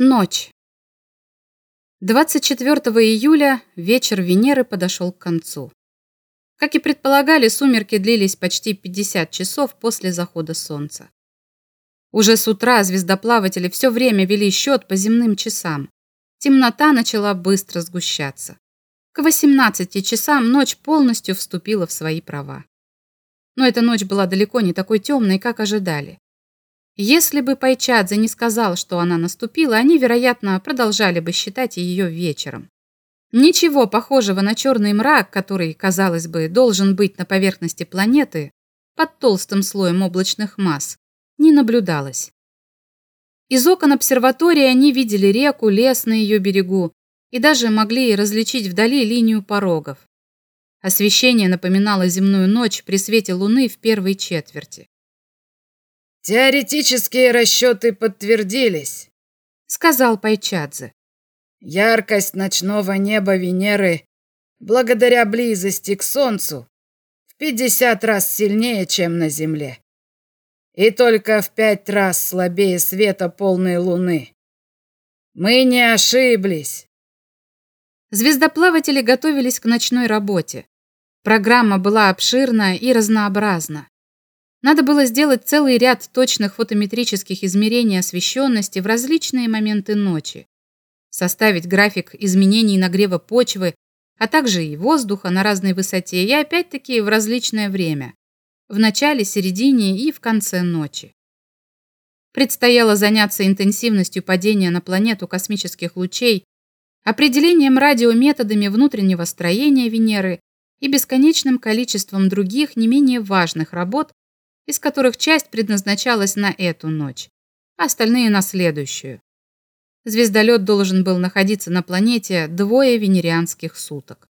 Ночь. 24 июля вечер Венеры подошел к концу. Как и предполагали, сумерки длились почти 50 часов после захода солнца. Уже с утра звездоплаватели все время вели счет по земным часам. Темнота начала быстро сгущаться. К 18 часам ночь полностью вступила в свои права. Но эта ночь была далеко не такой темной, как ожидали. Если бы Пайчадзе не сказал, что она наступила, они, вероятно, продолжали бы считать ее вечером. Ничего похожего на черный мрак, который, казалось бы, должен быть на поверхности планеты, под толстым слоем облачных масс, не наблюдалось. Из окон обсерватории они видели реку, лес на ее берегу и даже могли различить вдали линию порогов. Освещение напоминало земную ночь при свете луны в первой четверти. «Теоретические расчеты подтвердились», — сказал Пайчадзе. «Яркость ночного неба Венеры, благодаря близости к Солнцу, в 50 раз сильнее, чем на Земле. И только в пять раз слабее света полной Луны. Мы не ошиблись». Звездоплаватели готовились к ночной работе. Программа была обширна и разнообразна. Надо было сделать целый ряд точных фотометрических измерений освещенности в различные моменты ночи, составить график изменений нагрева почвы, а также и воздуха на разной высоте и опять-таки в различное время, в начале, середине и в конце ночи. Предстояло заняться интенсивностью падения на планету космических лучей, определением радиометодами внутреннего строения Венеры и бесконечным количеством других не менее важных работ, из которых часть предназначалась на эту ночь, а остальные на следующую. Звездолет должен был находиться на планете двое венерианских суток.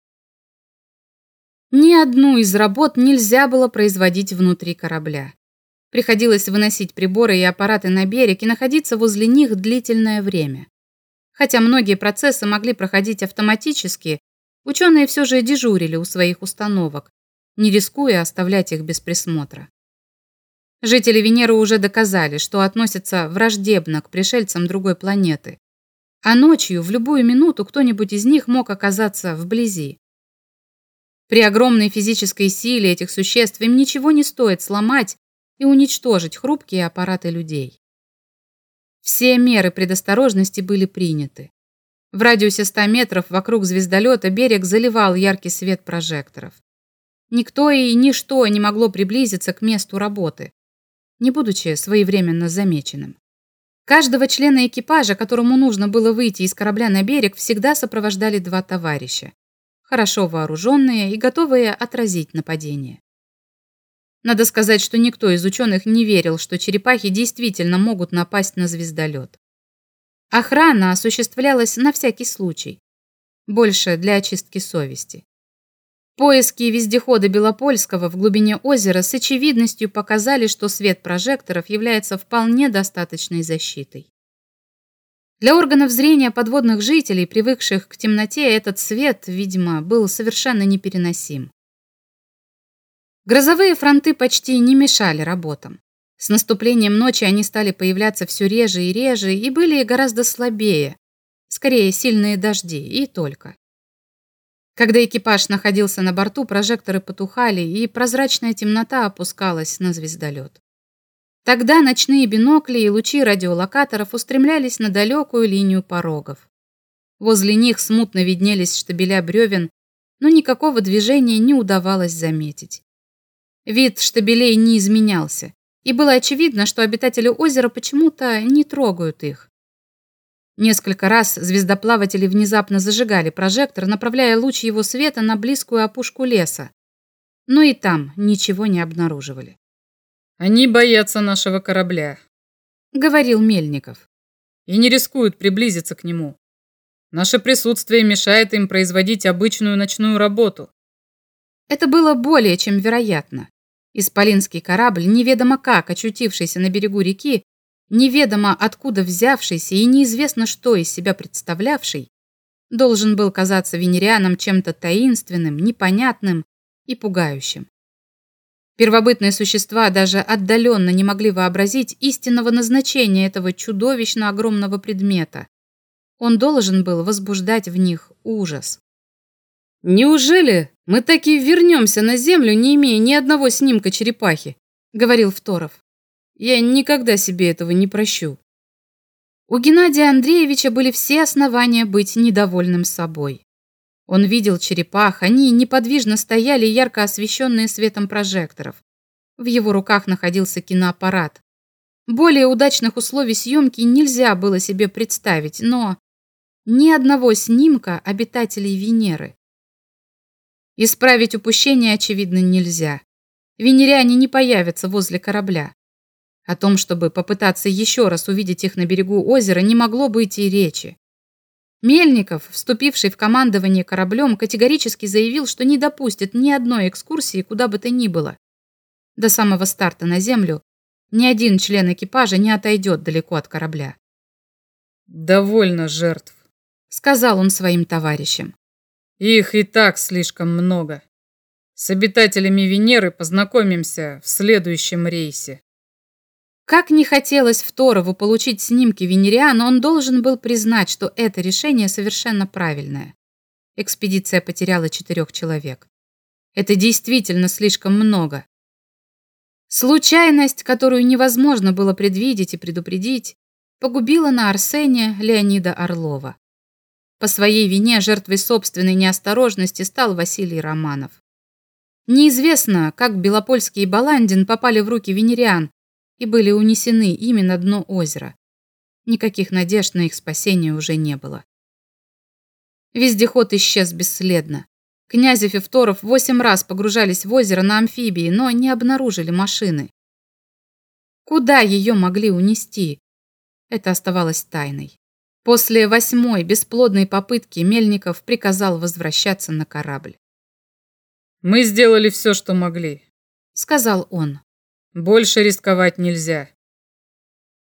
Ни одну из работ нельзя было производить внутри корабля. Приходилось выносить приборы и аппараты на берег и находиться возле них длительное время. Хотя многие процессы могли проходить автоматически, ученые все же дежурили у своих установок, не рискуя оставлять их без присмотра. Жители Венеры уже доказали, что относятся враждебно к пришельцам другой планеты. А ночью в любую минуту кто-нибудь из них мог оказаться вблизи. При огромной физической силе этих существ им ничего не стоит сломать и уничтожить хрупкие аппараты людей. Все меры предосторожности были приняты. В радиусе 100 метров вокруг звездолета берег заливал яркий свет прожекторов. Никто и ничто не могло приблизиться к месту работы не будучи своевременно замеченным. Каждого члена экипажа, которому нужно было выйти из корабля на берег, всегда сопровождали два товарища, хорошо вооруженные и готовые отразить нападение. Надо сказать, что никто из ученых не верил, что черепахи действительно могут напасть на звездолет. Охрана осуществлялась на всякий случай, больше для очистки совести. Поиски вездехода Белопольского в глубине озера с очевидностью показали, что свет прожекторов является вполне достаточной защитой. Для органов зрения подводных жителей, привыкших к темноте, этот свет, видимо, был совершенно непереносим. Грозовые фронты почти не мешали работам. С наступлением ночи они стали появляться все реже и реже и были гораздо слабее, скорее сильные дожди и только. Когда экипаж находился на борту, прожекторы потухали, и прозрачная темнота опускалась на звездолет. Тогда ночные бинокли и лучи радиолокаторов устремлялись на далекую линию порогов. Возле них смутно виднелись штабеля бревен, но никакого движения не удавалось заметить. Вид штабелей не изменялся, и было очевидно, что обитатели озера почему-то не трогают их. Несколько раз звездоплаватели внезапно зажигали прожектор, направляя луч его света на близкую опушку леса. Но и там ничего не обнаруживали. «Они боятся нашего корабля», — говорил Мельников. «И не рискуют приблизиться к нему. Наше присутствие мешает им производить обычную ночную работу». Это было более чем вероятно. Исполинский корабль, неведомо как очутившийся на берегу реки, неведомо откуда взявшийся и неизвестно что из себя представлявший, должен был казаться венерианам чем-то таинственным, непонятным и пугающим. Первобытные существа даже отдаленно не могли вообразить истинного назначения этого чудовищно огромного предмета. Он должен был возбуждать в них ужас. «Неужели мы таки вернемся на Землю, не имея ни одного снимка черепахи?» — говорил Второв. «Я никогда себе этого не прощу». У Геннадия Андреевича были все основания быть недовольным собой. Он видел черепах, они неподвижно стояли, ярко освещенные светом прожекторов. В его руках находился киноаппарат. Более удачных условий съемки нельзя было себе представить, но ни одного снимка обитателей Венеры. Исправить упущение, очевидно, нельзя. Венеряне не появятся возле корабля. О том, чтобы попытаться еще раз увидеть их на берегу озера, не могло быть и речи. Мельников, вступивший в командование кораблем, категорически заявил, что не допустит ни одной экскурсии куда бы то ни было. До самого старта на Землю ни один член экипажа не отойдет далеко от корабля. «Довольно жертв», — сказал он своим товарищам. «Их и так слишком много. С обитателями Венеры познакомимся в следующем рейсе». Как не хотелось Второву получить снимки венериан, он должен был признать, что это решение совершенно правильное. Экспедиция потеряла четырех человек. Это действительно слишком много. Случайность, которую невозможно было предвидеть и предупредить, погубила на Арсене Леонида Орлова. По своей вине жертвой собственной неосторожности стал Василий Романов. Неизвестно, как Белопольский и Баландин попали в руки венериан, и были унесены ими на дно озера. Никаких надежд на их спасение уже не было. Вездеход исчез бесследно. Князев и восемь раз погружались в озеро на амфибии, но не обнаружили машины. Куда ее могли унести? Это оставалось тайной. После восьмой бесплодной попытки Мельников приказал возвращаться на корабль. «Мы сделали все, что могли», — сказал он. Больше рисковать нельзя.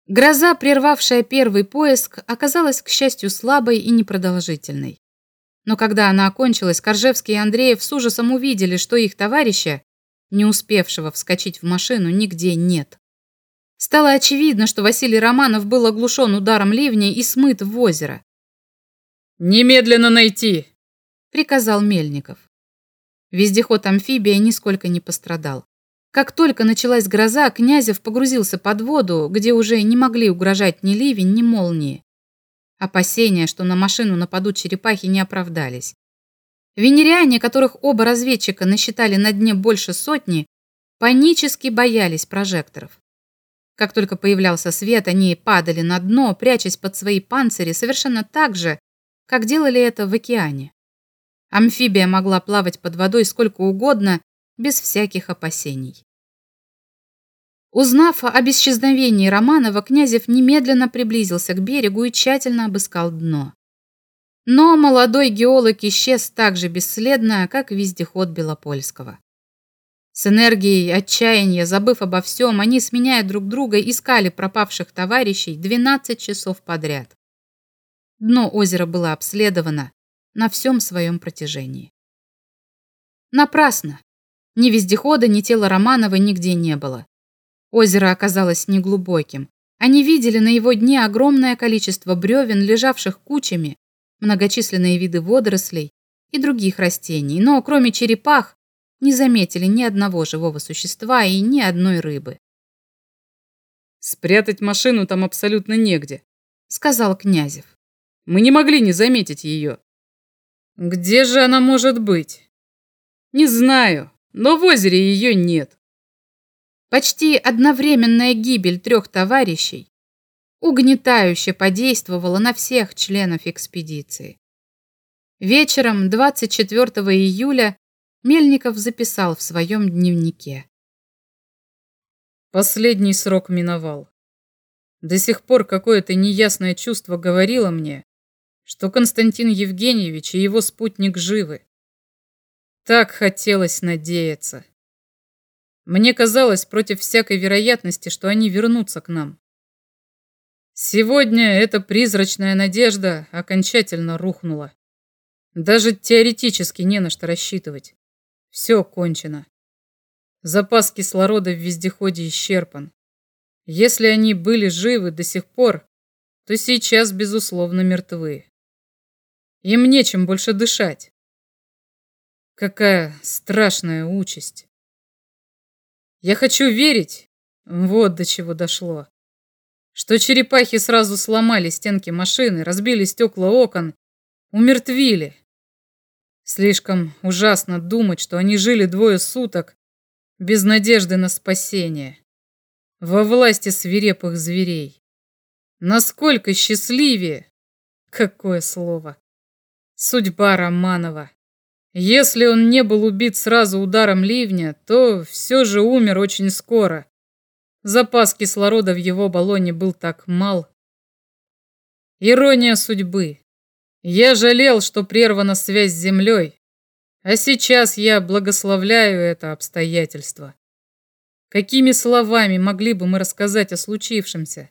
Гроза, прервавшая первый поиск, оказалась, к счастью, слабой и непродолжительной. Но когда она окончилась, Коржевский и Андреев с ужасом увидели, что их товарища, не успевшего вскочить в машину, нигде нет. Стало очевидно, что Василий Романов был оглушен ударом ливня и смыт в озеро. «Немедленно найти!» — приказал Мельников. Вездеход-амфибия нисколько не пострадал. Как только началась гроза, Князев погрузился под воду, где уже не могли угрожать ни ливень, ни молнии. Опасения, что на машину нападут черепахи, не оправдались. Венериане, которых оба разведчика насчитали на дне больше сотни, панически боялись прожекторов. Как только появлялся свет, они падали на дно, прячась под свои панцири совершенно так же, как делали это в океане. Амфибия могла плавать под водой сколько угодно, без всяких опасений. Узнав об исчезновении Романова, Князев немедленно приблизился к берегу и тщательно обыскал дно. Но молодой геолог исчез так же бесследно, как вездеход Белопольского. С энергией отчаяния, забыв обо всем, они, сменяя друг друга, искали пропавших товарищей 12 часов подряд. Дно озера было обследовано на всем своем протяжении. Напрасно. Ни вездехода, ни тела Романова нигде не было. Озеро оказалось неглубоким. Они видели на его дне огромное количество бревен, лежавших кучами, многочисленные виды водорослей и других растений, но кроме черепах не заметили ни одного живого существа и ни одной рыбы. «Спрятать машину там абсолютно негде», — сказал Князев. «Мы не могли не заметить ее». «Где же она может быть?» «Не знаю, но в озере ее нет». Почти одновременная гибель трех товарищей угнетающе подействовала на всех членов экспедиции. Вечером 24 июля Мельников записал в своем дневнике. Последний срок миновал. До сих пор какое-то неясное чувство говорило мне, что Константин Евгеньевич и его спутник живы. Так хотелось надеяться. Мне казалось против всякой вероятности, что они вернутся к нам. Сегодня эта призрачная надежда окончательно рухнула. Даже теоретически не на что рассчитывать. Все кончено. Запас кислорода в вездеходе исчерпан. Если они были живы до сих пор, то сейчас, безусловно, мертвы. Им нечем больше дышать. Какая страшная участь. Я хочу верить, вот до чего дошло, что черепахи сразу сломали стенки машины, разбили стекла окон, умертвили. Слишком ужасно думать, что они жили двое суток без надежды на спасение, во власти свирепых зверей. Насколько счастливее, какое слово, судьба Романова. Если он не был убит сразу ударом ливня, то все же умер очень скоро. Запас кислорода в его баллоне был так мал. Ирония судьбы. Я жалел, что прервана связь с землей, а сейчас я благословляю это обстоятельство. Какими словами могли бы мы рассказать о случившемся?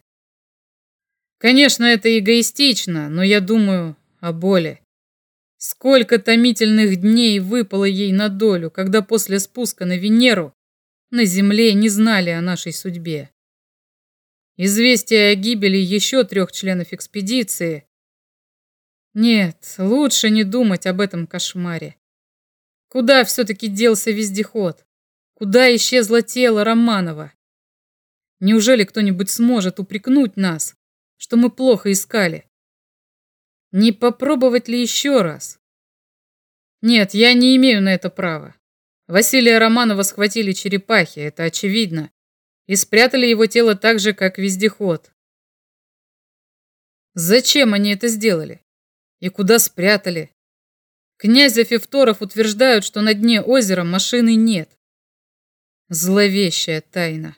Конечно, это эгоистично, но я думаю о боли. Сколько томительных дней выпало ей на долю, когда после спуска на Венеру на Земле не знали о нашей судьбе. Известие о гибели еще трех членов экспедиции. Нет, лучше не думать об этом кошмаре. Куда все-таки делся вездеход? Куда исчезло тело Романова? Неужели кто-нибудь сможет упрекнуть нас, что мы плохо искали? Не попробовать ли еще раз? Нет, я не имею на это права. Василия Романова схватили черепахи, это очевидно, и спрятали его тело так же, как вездеход. Зачем они это сделали? И куда спрятали? Князев и Фторов утверждают, что на дне озера машины нет. Зловещая тайна.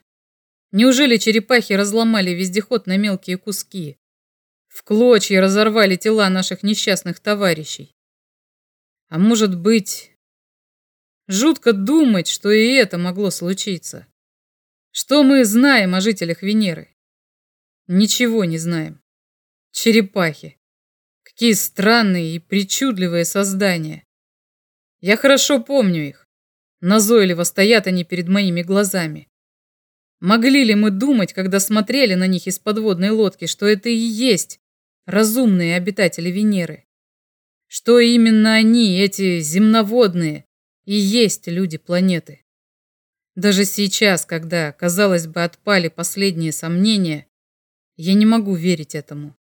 Неужели черепахи разломали вездеход на мелкие куски? В клочья разорвали тела наших несчастных товарищей. А может быть... Жутко думать, что и это могло случиться. Что мы знаем о жителях Венеры? Ничего не знаем. Черепахи. Какие странные и причудливые создания. Я хорошо помню их. Назойливо стоят они перед моими глазами. Могли ли мы думать, когда смотрели на них из подводной лодки, что это и есть разумные обитатели Венеры? Что именно они, эти земноводные, и есть люди планеты? Даже сейчас, когда, казалось бы, отпали последние сомнения, я не могу верить этому.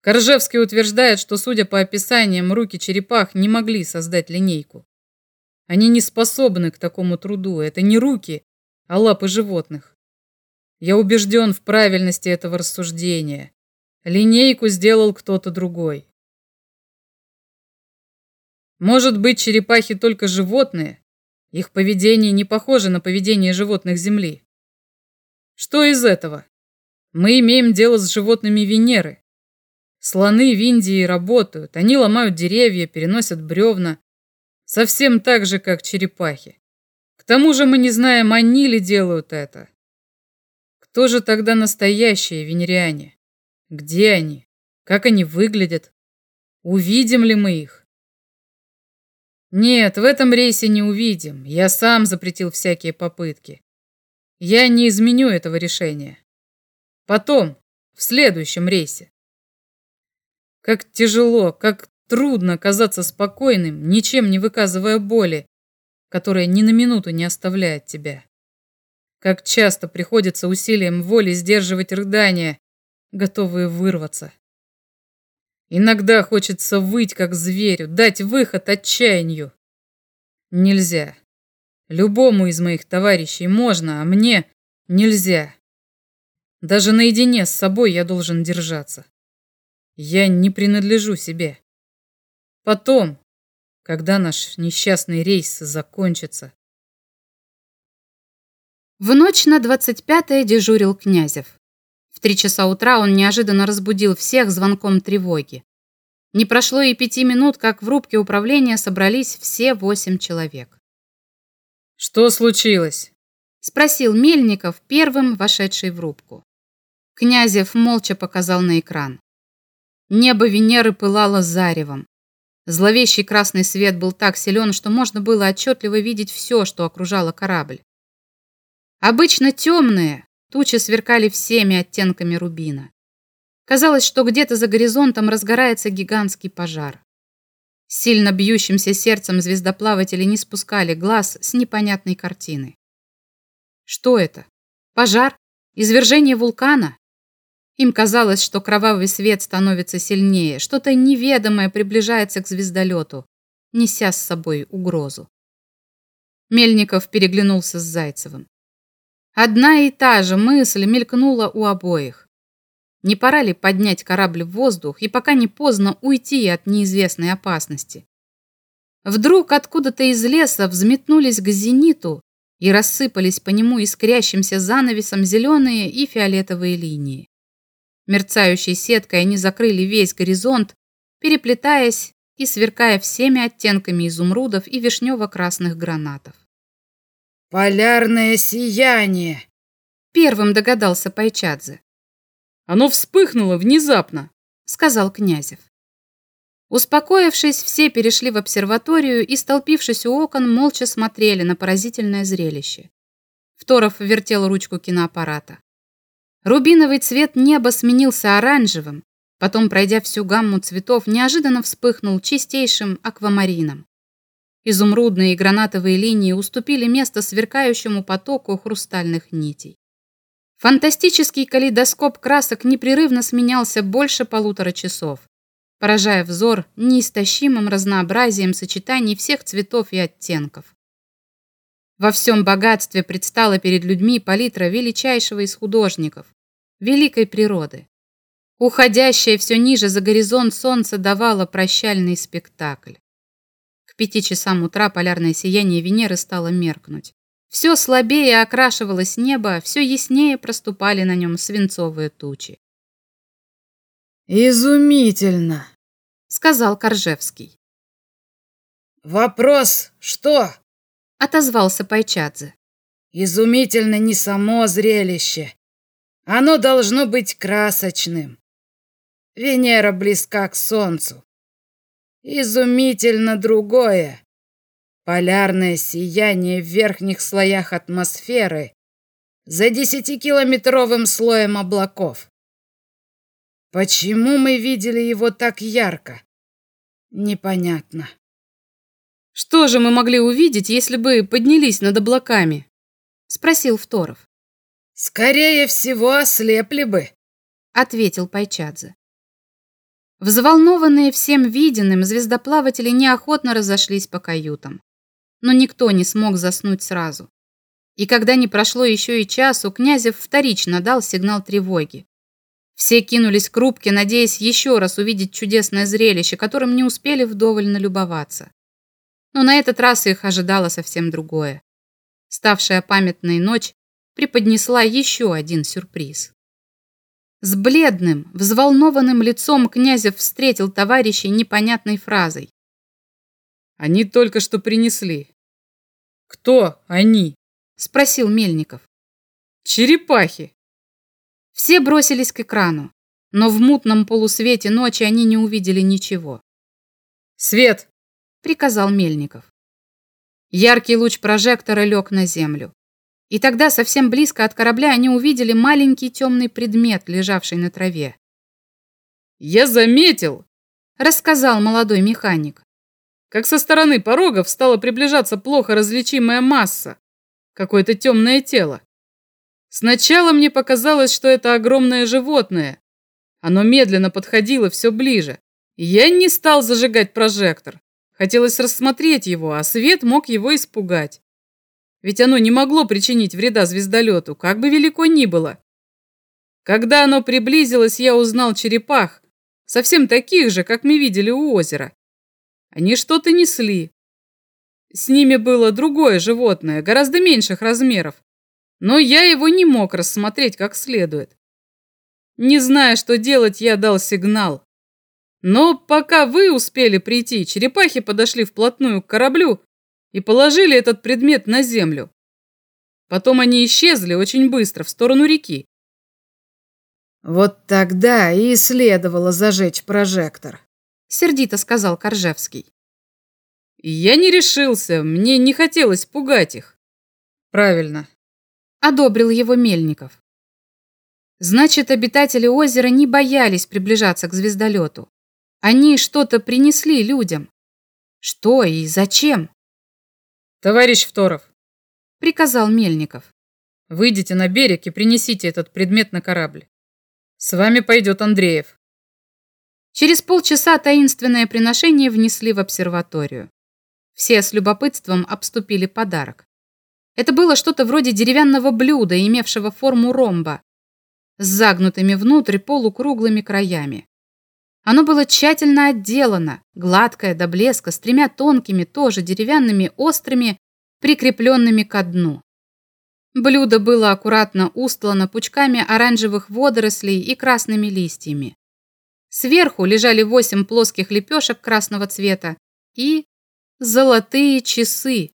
Коржевский утверждает, что, судя по описаниям, руки черепах не могли создать линейку. Они не способны к такому труду. Это не руки, а лапы животных. Я убежден в правильности этого рассуждения. Линейку сделал кто-то другой. Может быть, черепахи только животные? Их поведение не похоже на поведение животных Земли. Что из этого? Мы имеем дело с животными Венеры. Слоны в Индии работают, они ломают деревья, переносят бревна. Совсем так же, как черепахи. К тому же мы не знаем, они ли делают это. Кто же тогда настоящие венериане? Где они? Как они выглядят? Увидим ли мы их? Нет, в этом рейсе не увидим. Я сам запретил всякие попытки. Я не изменю этого решения. Потом, в следующем рейсе. Как тяжело, как трудно казаться спокойным, ничем не выказывая боли, которая ни на минуту не оставляет тебя. Как часто приходится усилием воли сдерживать рыдания, готовые вырваться. Иногда хочется выть, как зверю, дать выход отчаянию. Нельзя. Любому из моих товарищей можно, а мне нельзя. Даже наедине с собой я должен держаться. Я не принадлежу себе. Потом, когда наш несчастный рейс закончится. В ночь на 25-е дежурил Князев. В три часа утра он неожиданно разбудил всех звонком тревоги. Не прошло и пяти минут, как в рубке управления собрались все восемь человек. «Что случилось?» – спросил Мельников, первым вошедший в рубку. Князев молча показал на экран. Небо Венеры пылало заревом. Зловещий красный свет был так силен, что можно было отчетливо видеть все, что окружало корабль. Обычно темные, тучи сверкали всеми оттенками рубина. Казалось, что где-то за горизонтом разгорается гигантский пожар. сильно бьющимся сердцем звездоплаватели не спускали глаз с непонятной картины. Что это? Пожар? Извержение вулкана? Им казалось, что кровавый свет становится сильнее, что-то неведомое приближается к звездолету, неся с собой угрозу. Мельников переглянулся с Зайцевым. Одна и та же мысль мелькнула у обоих. Не пора ли поднять корабль в воздух и пока не поздно уйти от неизвестной опасности? Вдруг откуда-то из леса взметнулись к зениту и рассыпались по нему искрящимся занавесом зеленые и фиолетовые линии. Мерцающей сеткой они закрыли весь горизонт, переплетаясь и сверкая всеми оттенками изумрудов и вишнево-красных гранатов. «Полярное сияние!» Первым догадался Пайчадзе. «Оно вспыхнуло внезапно», — сказал Князев. Успокоившись, все перешли в обсерваторию и, столпившись у окон, молча смотрели на поразительное зрелище. Второв вертел ручку киноаппарата. Рубиновый цвет неба сменился оранжевым, потом, пройдя всю гамму цветов, неожиданно вспыхнул чистейшим аквамарином. Изумрудные и гранатовые линии уступили место сверкающему потоку хрустальных нитей. Фантастический калейдоскоп красок непрерывно сменялся больше полутора часов, поражая взор неистощимым разнообразием сочетаний всех цветов и оттенков. Во всем богатстве предстала перед людьми палитра величайшего из художников, великой природы. Уходящее все ниже за горизонт солнце давало прощальный спектакль. Пяти часам утра полярное сияние Венеры стало меркнуть. Все слабее окрашивалось небо, все яснее проступали на нем свинцовые тучи. «Изумительно!» — сказал Коржевский. «Вопрос, что?» отозвался Пайчадзе. Изумительно не само зрелище. Оно должно быть красочным. Венера близка к Солнцу. Изумительно другое. Полярное сияние в верхних слоях атмосферы за десятикилометровым слоем облаков. Почему мы видели его так ярко? Непонятно. «Что же мы могли увидеть, если бы поднялись над облаками?» — спросил Второв. «Скорее всего, ослепли бы», — ответил Пайчадзе. Взволнованные всем виденным, звездоплаватели неохотно разошлись по каютам. Но никто не смог заснуть сразу. И когда не прошло еще и часу, Князев вторично дал сигнал тревоги. Все кинулись к рубке, надеясь еще раз увидеть чудесное зрелище, которым не успели вдоволь налюбоваться. Но на этот раз их ожидало совсем другое. Ставшая памятной ночь преподнесла еще один сюрприз. С бледным, взволнованным лицом Князев встретил товарищей непонятной фразой. «Они только что принесли». «Кто они?» – спросил Мельников. «Черепахи». Все бросились к экрану, но в мутном полусвете ночи они не увидели ничего. «Свет!» приказал Мельников. Яркий луч прожектора лег на землю. И тогда совсем близко от корабля они увидели маленький темный предмет, лежавший на траве. «Я заметил!» – рассказал молодой механик. «Как со стороны порогов стала приближаться плохо различимая масса, какое-то темное тело. Сначала мне показалось, что это огромное животное. Оно медленно подходило все ближе. Я не стал зажигать прожектор. Хотелось рассмотреть его, а свет мог его испугать. Ведь оно не могло причинить вреда звездолету, как бы велико ни было. Когда оно приблизилось, я узнал черепах, совсем таких же, как мы видели у озера. Они что-то несли. С ними было другое животное, гораздо меньших размеров, но я его не мог рассмотреть как следует. Не зная, что делать, я дал сигнал. Но пока вы успели прийти, черепахи подошли вплотную к кораблю и положили этот предмет на землю. Потом они исчезли очень быстро в сторону реки. Вот тогда и следовало зажечь прожектор, сердито сказал Коржевский. Я не решился, мне не хотелось пугать их. Правильно. Одобрил его Мельников. Значит, обитатели озера не боялись приближаться к звездолету. Они что-то принесли людям. Что и зачем? Товарищ Второв, приказал Мельников. Выйдите на берег и принесите этот предмет на корабль. С вами пойдет Андреев. Через полчаса таинственное приношение внесли в обсерваторию. Все с любопытством обступили подарок. Это было что-то вроде деревянного блюда, имевшего форму ромба, с загнутыми внутрь полукруглыми краями. Оно было тщательно отделано, гладкое до блеска, с тремя тонкими, тоже деревянными, острыми, прикрепленными ко дну. Блюдо было аккуратно устлано пучками оранжевых водорослей и красными листьями. Сверху лежали восемь плоских лепешек красного цвета и золотые часы.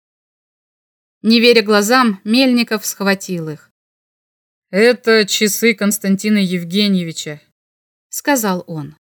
Не веря глазам, Мельников схватил их. «Это часы Константина Евгеньевича», — сказал он.